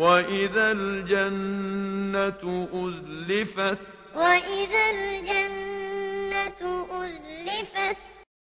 وَإِذَا الْجَنَّةُ أُزْلِفَتْ وَإِذَا الْجَنَّةُ